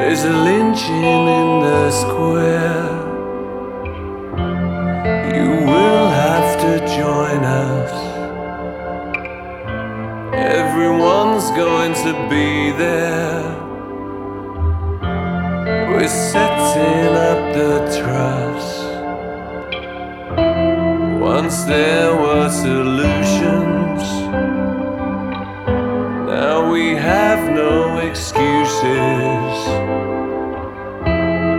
There's a lynching in the square. You will have to join us. Everyone's going to be there. We're setting up the truss. Once there were solutions. Excuses.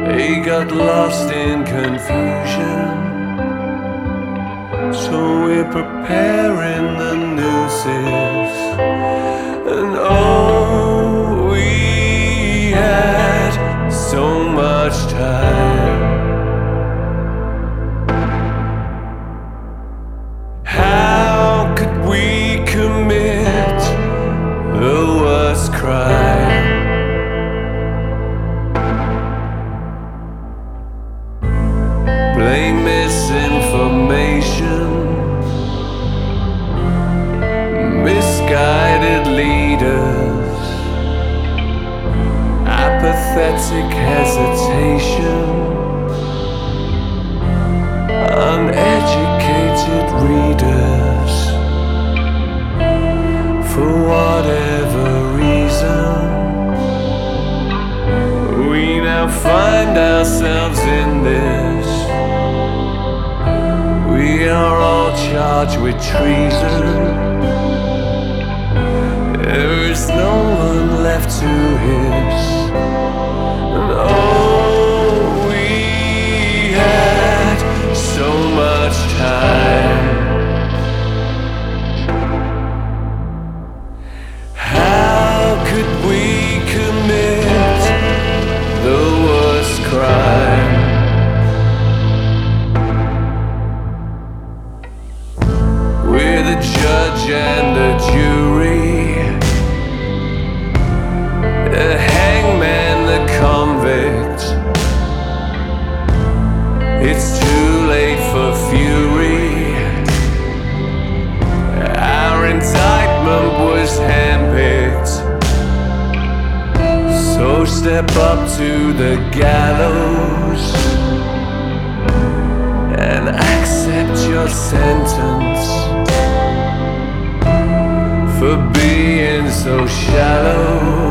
They got lost in confusion. So we're preparing the nooses. Apathetic hesitation, uneducated readers. For whatever reason, we now find ourselves in this. We are all charged with treason. There is no one left to hiss. It's too late for fury. Our entitlement was handpicked. So step up to the gallows and accept your sentence for being so shallow.